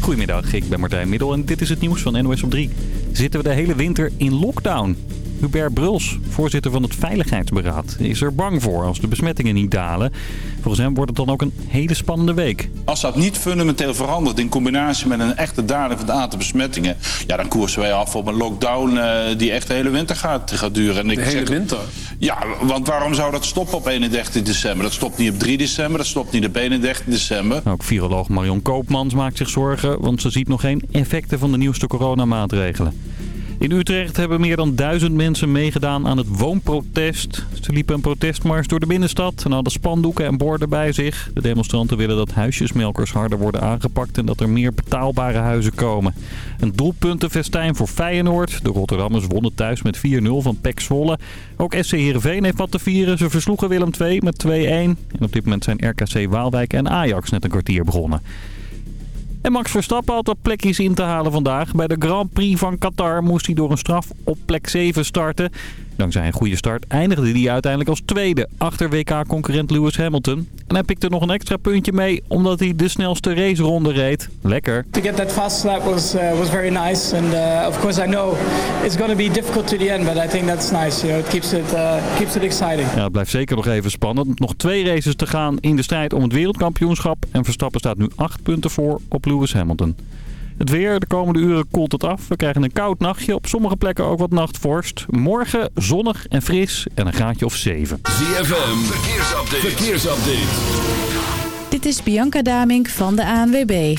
Goedemiddag, ik ben Martijn Middel en dit is het nieuws van NOS op 3. Zitten we de hele winter in lockdown? Hubert Bruls, voorzitter van het Veiligheidsberaad, is er bang voor als de besmettingen niet dalen. Volgens hem wordt het dan ook een hele spannende week. Als dat niet fundamenteel verandert in combinatie met een echte daling van het aantal besmettingen... ja, dan koersen wij af op een lockdown uh, die echt de hele winter gaat, gaat duren. En ik de hele zeg, winter? Ja, want waarom zou dat stoppen op 31 december? Dat stopt niet op 3 december, dat stopt niet op 31 december. Ook viroloog Marion Koopmans maakt zich zorgen, want ze ziet nog geen effecten van de nieuwste coronamaatregelen. In Utrecht hebben meer dan duizend mensen meegedaan aan het woonprotest. Ze liepen een protestmars door de binnenstad en hadden spandoeken en borden bij zich. De demonstranten willen dat huisjesmelkers harder worden aangepakt en dat er meer betaalbare huizen komen. Een doelpuntenfestijn voor Feyenoord. De Rotterdammers wonnen thuis met 4-0 van PEC Zwolle. Ook SC Heerenveen heeft wat te vieren. Ze versloegen Willem II met 2-1. En op dit moment zijn RKC Waalwijk en Ajax net een kwartier begonnen. En Max Verstappen had wat plekjes in te halen vandaag. Bij de Grand Prix van Qatar moest hij door een straf op plek 7 starten. Dankzij een goede start eindigde hij uiteindelijk als tweede achter WK-concurrent Lewis Hamilton. En hij pikte nog een extra puntje mee omdat hij de snelste raceronde reed. Lekker. To get that fast lap was uh, was very nice and uh, of course I know it's going to be difficult to the end but I think that's nice. You know, it keeps it uh, keeps it exciting. Ja, het blijft zeker nog even spannend. Nog twee races te gaan in de strijd om het wereldkampioenschap en Verstappen staat nu acht punten voor op Lewis Hamilton. Het weer, de komende uren koelt het af. We krijgen een koud nachtje. Op sommige plekken ook wat nachtvorst. Morgen zonnig en fris en een graadje of 7. ZFM, verkeersupdate. verkeersupdate. Dit is Bianca Damink van de ANWB.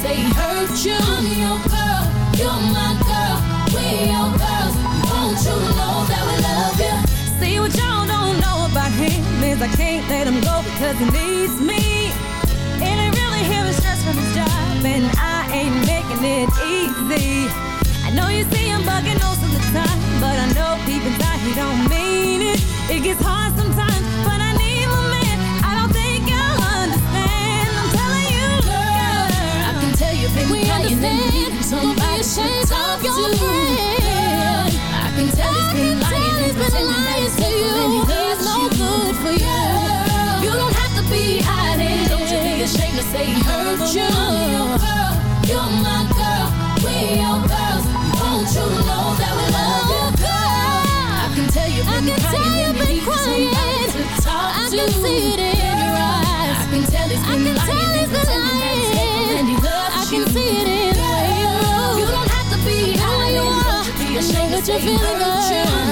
Say he hurt you. I'm your girl. You're my girl, we your girls. Won't you know that we love you? See what y'all don't know about him is I can't let him go because he needs me. And he really hear the stress from his job, and I ain't making it easy. I know you see him bugging most of the time, but I know deep inside he don't mean it. It gets hard sometimes, been we understand. and somebody ashamed to talk of your friend. I can tell I he's been lying and pretending that he's faithful and you. loves He's no good for you. You don't have to be hiding. Don't you be ashamed to say he hurt you. I'm your girl, you're my girl, we your girls. Won't you know that we love oh, you, girl? I can tell you've I been can tell you've been somebody crying. to talk I can see it in your eyes. I can tell he's I been can lying you feeling good?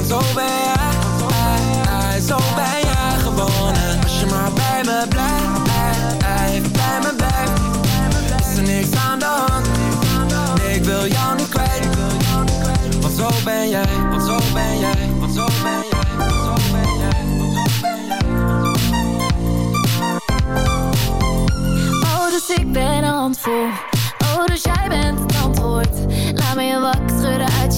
Want zo ben jij. Zo ben jij gewoon. En als je maar bij me blijft, hey, bij me blijft, is er niks aan de hand. Ik wil jou niet kwijt. Want zo ben jij, want zo ben jij, want zo ben jij. Oh, dus ik ben een handvol. Oh, dus jij bent het antwoord. Laat me je wakker schudden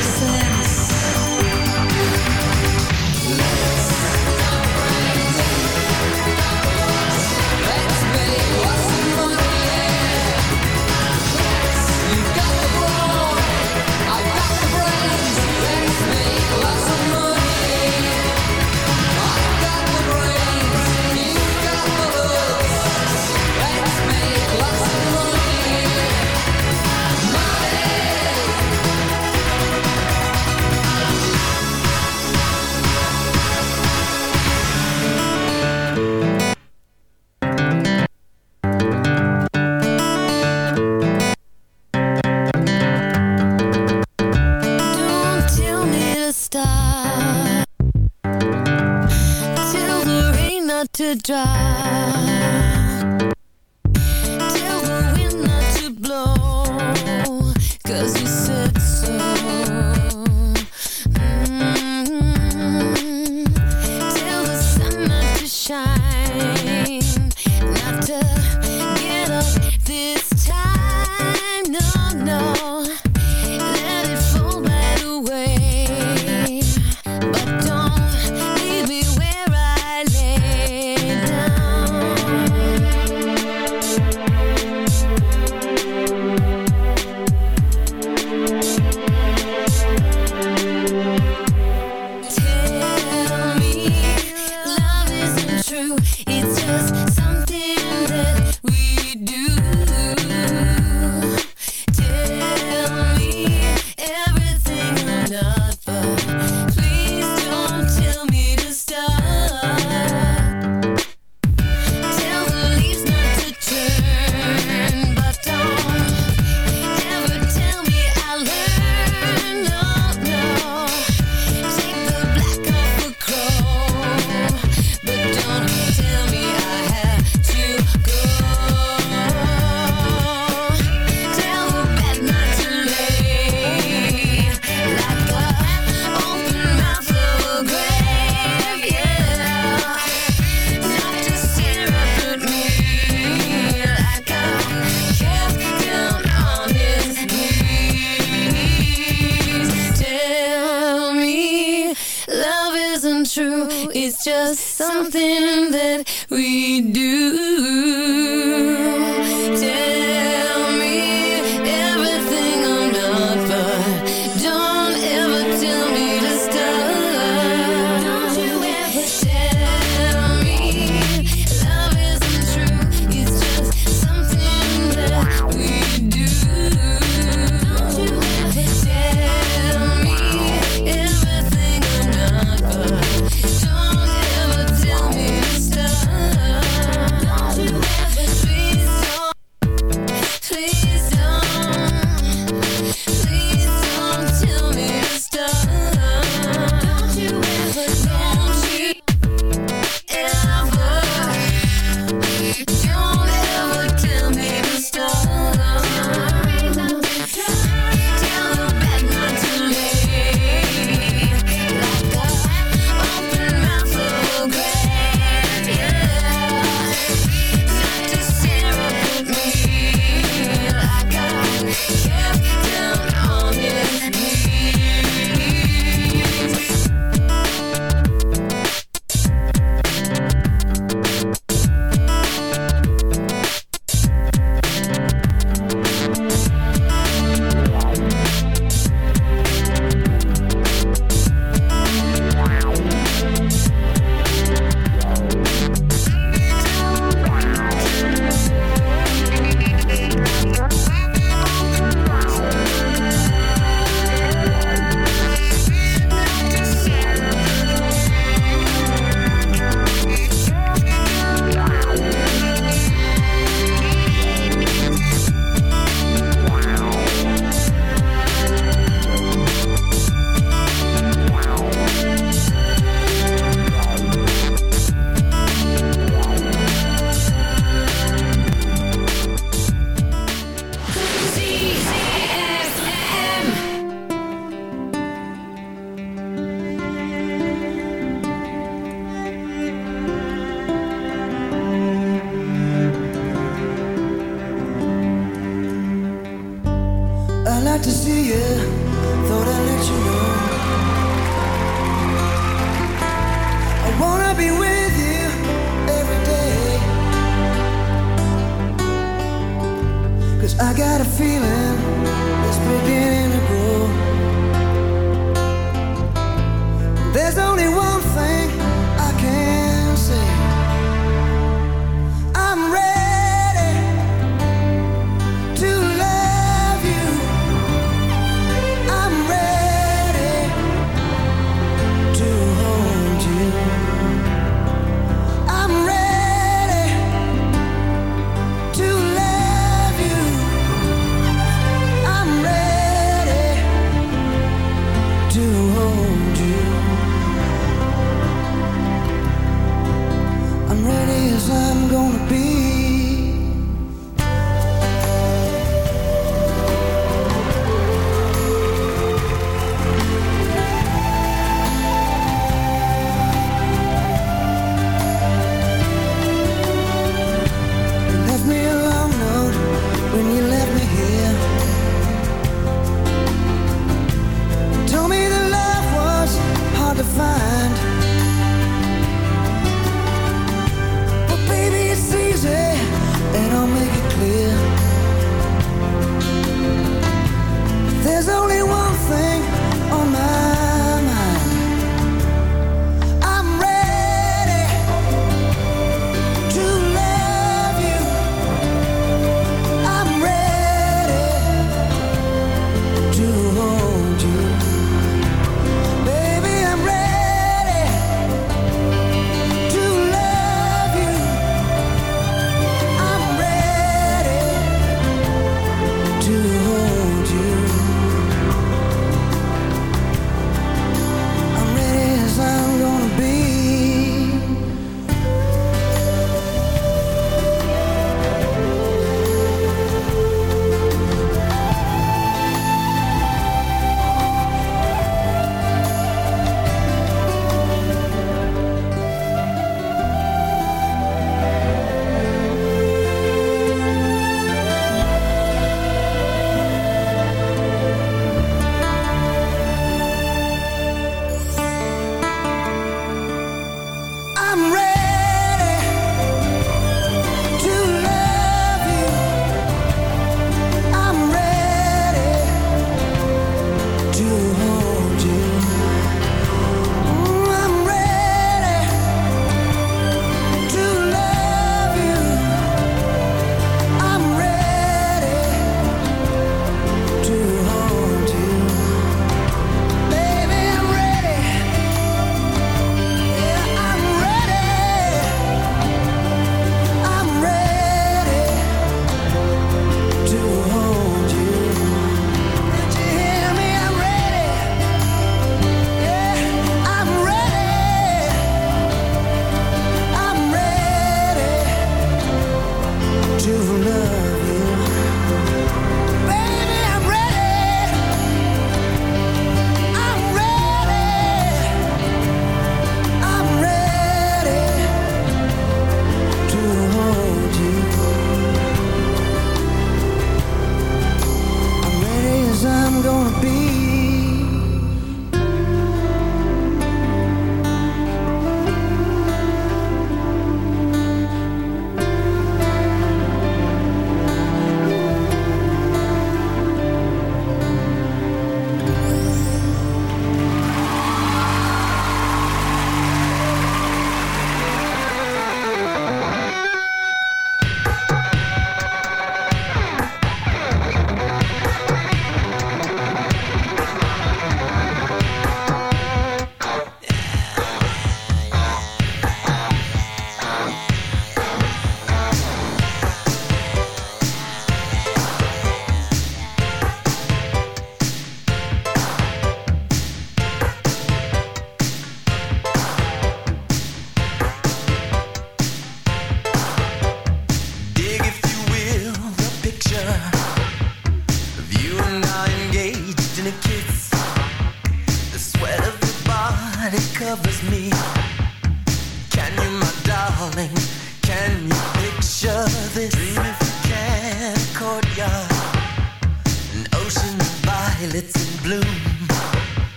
so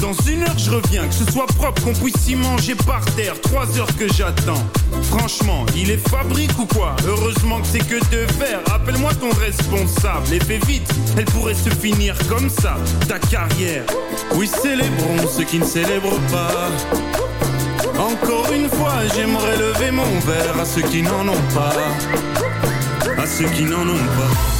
Dans une heure, je reviens. Que ce soit propre, qu'on puisse y manger par terre. Trois heures que j'attends. Franchement, il est fabrique ou quoi? Heureusement que c'est que de faire. Appelle-moi ton responsable. Et fais vite, elle pourrait se finir comme ça. Ta carrière. Oui, célébrons ceux qui ne célèbrent pas. Encore une fois, j'aimerais lever mon verre à ceux qui n'en ont pas. À ceux qui n'en ont pas.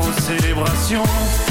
aux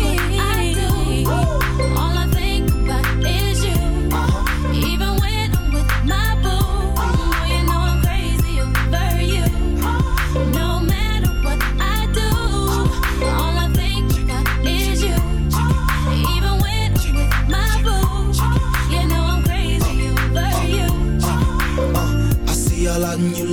All I think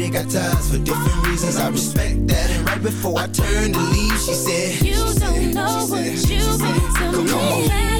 Dirty got ties for different reasons. I respect that. And right before I turned to leave, she said, You don't know what you mean to me.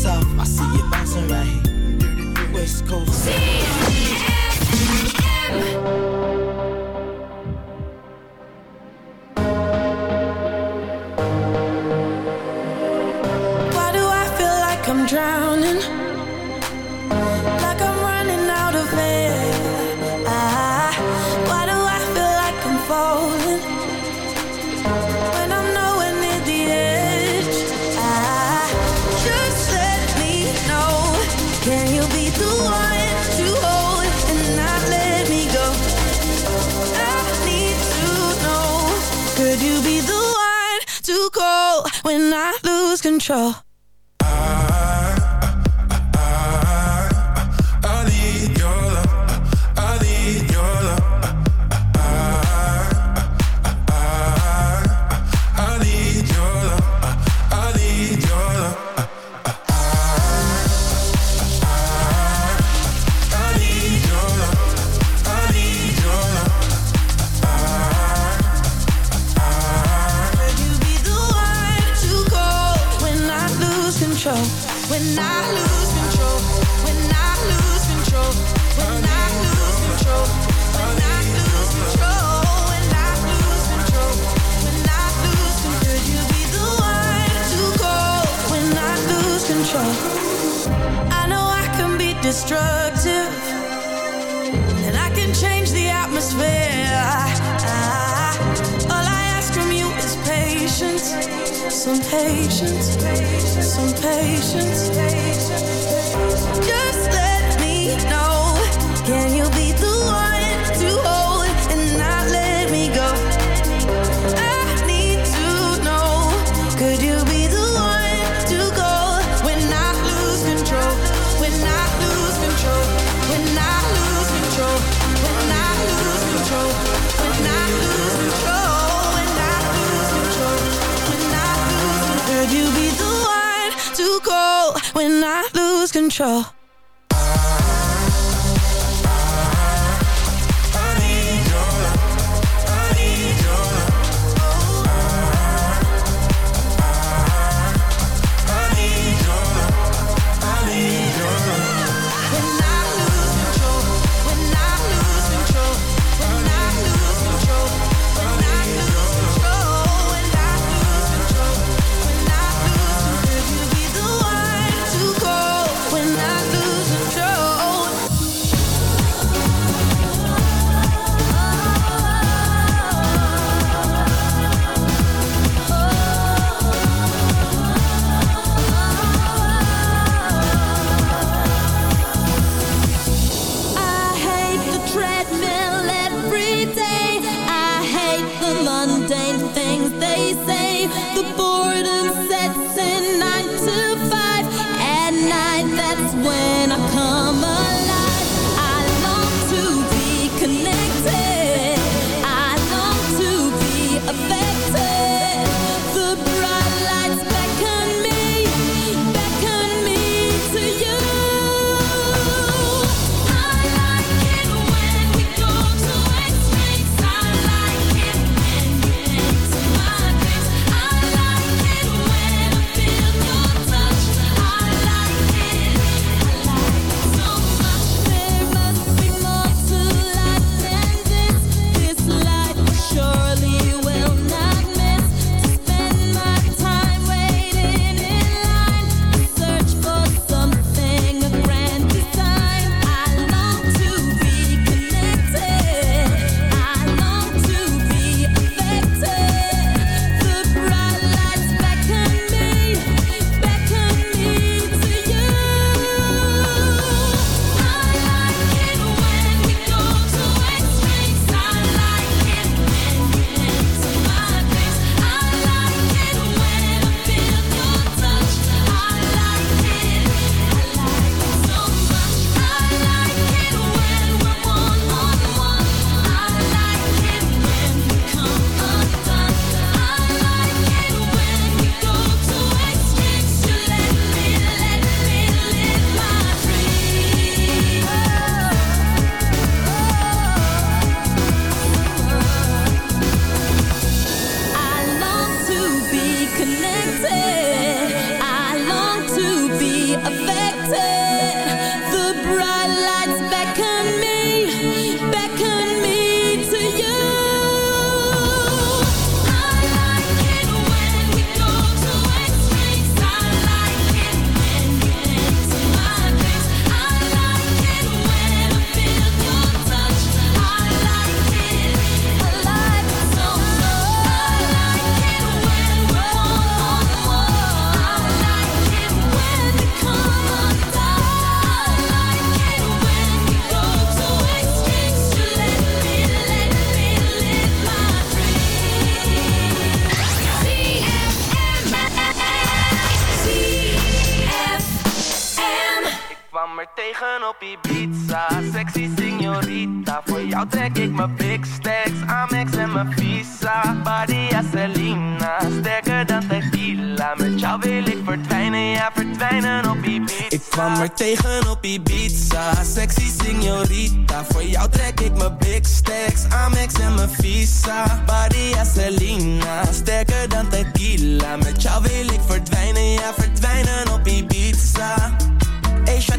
south. I see you bouncing right here. West Coast. control. control. Op Ibiza. Sexy signorita Voor jou trek ik mijn big stacks. Amex en mijn visa Badia Selena. Sterker dan tequila Met jou wil ik verdwijnen. Ja verdwijnen op Ibiza. Ik kwam er tegen op Ibiza. Sexy signorita Voor jou trek ik mijn big stacks. Amex en mijn visa Badia Selena. Sterker dan tequila Met jou wil ik verdwijnen. Ja verdwijnen op Ibiza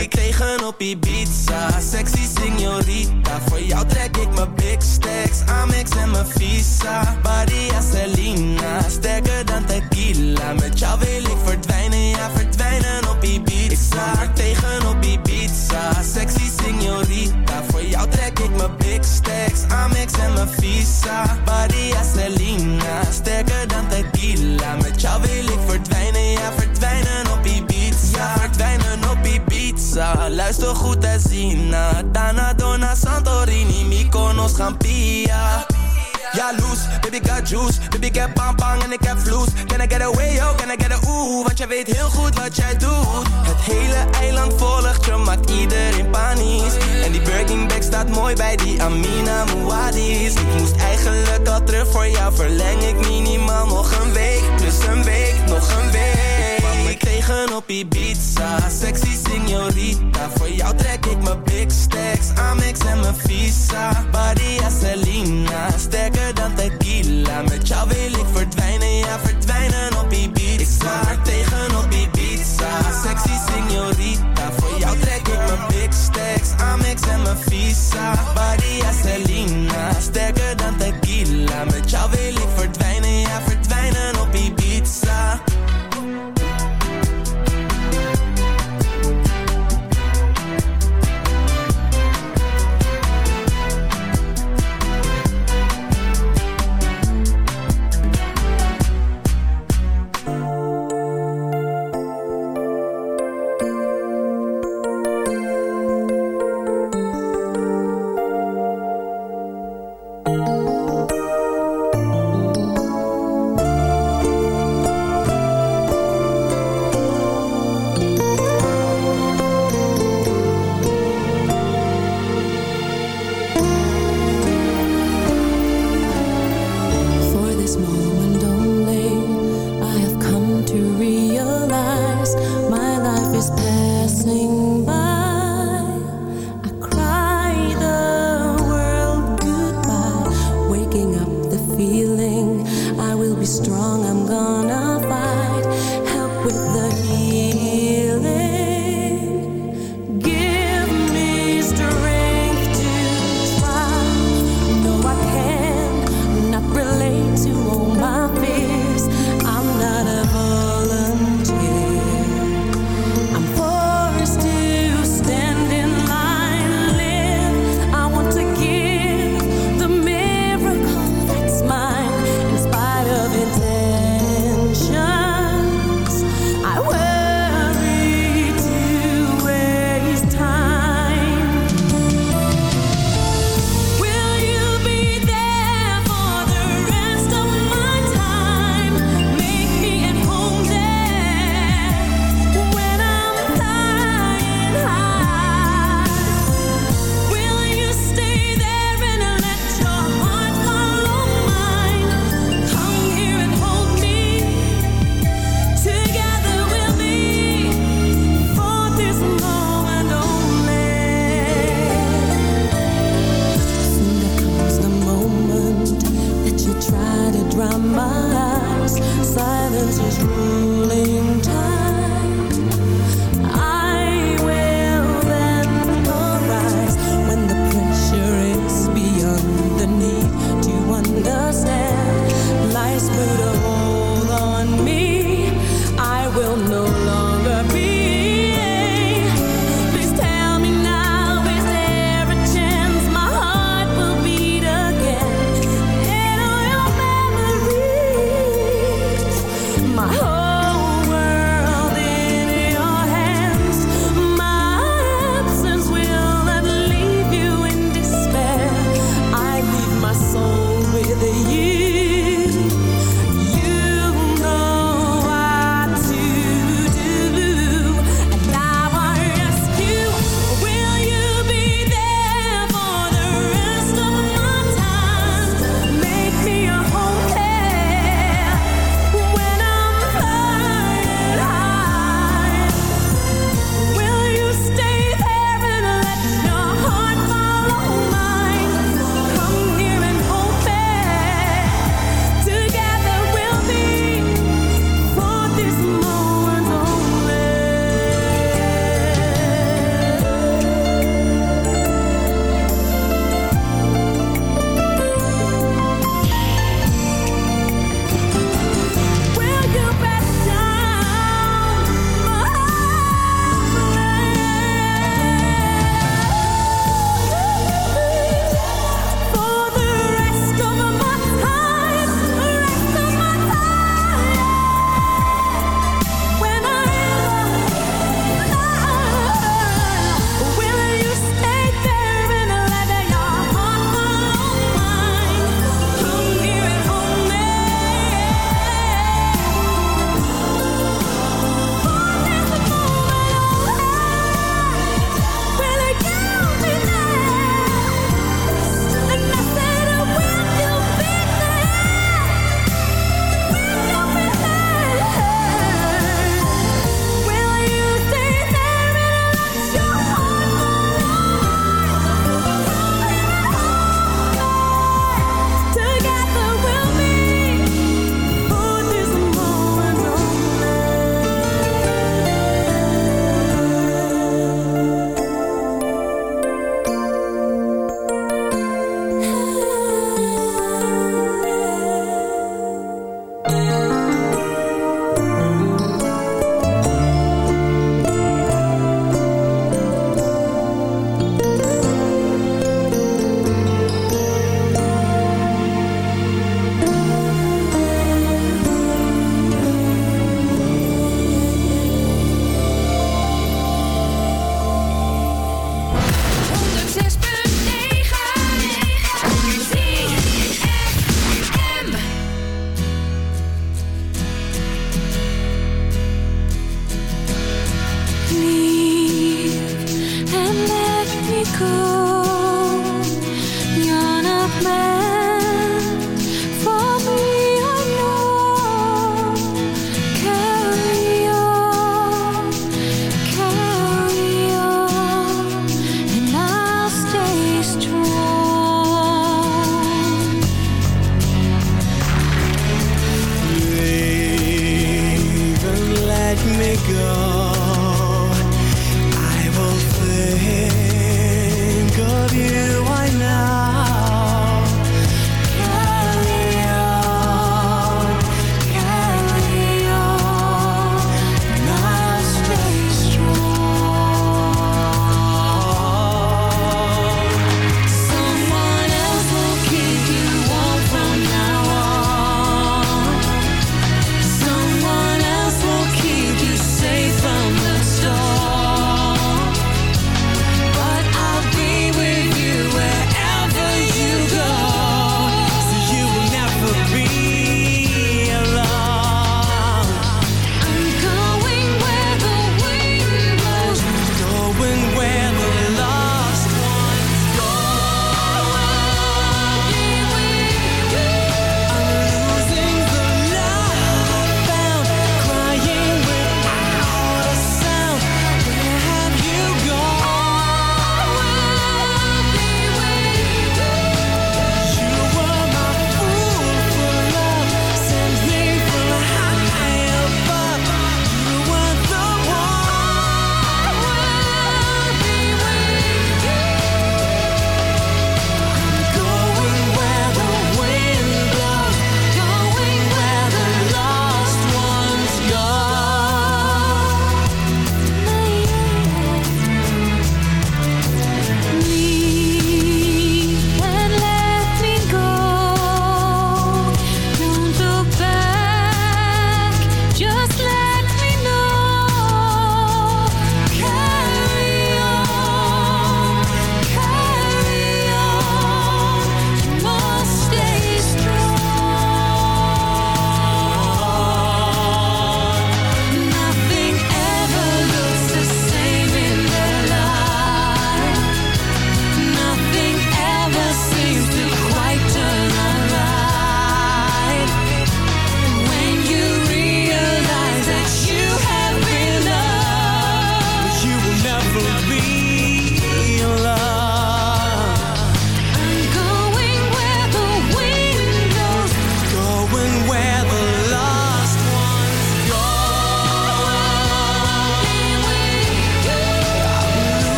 Ik tegen op Ibiza. Sexy signorita. Voor jou trek ik mijn big stacks. Amex en mijn visa. Badia Selena. Sterker dan tequila. Met jou wil ik verdwijnen. Ja verdwijnen op Ibiza. Ik er tegen op Ibiza. Sexy signorita. Voor jou trek ik mijn big stacks. Amex en mijn visa. Badia Selena. Sterker dan tequila. Met jou wil ik verdwijnen Luister goed en zien Dana, Dona, Santorini Mykonos, Gampia. Ja, loose, baby got juice. Baby ik heb bang en ik heb vloes. Can I get away, yo, can I get a ooh? Want jij weet heel goed wat jij doet. Het hele eiland volgt je, maakt iedereen panisch. En die Birkin bag staat mooi bij die Amina Muadis Ik moest eigenlijk al terug voor jou Verleng ik minimaal nog een week. Plus een week, nog een week op Ibiza. Sexy signorita Voor jou trek ik mijn big stacks. Amex en mijn visa Badia Selena. Sterker dan tequila Met jou wil ik verdwijnen. Ja verdwijnen op Ibiza. Ik kwam er tegen op Ibiza. Sexy signorita Voor jou trek ik mijn big stacks. Amex en mijn visa Badia Selena. Sterker dan tequila Met jou wil ik verdwijnen. Ja verdwijnen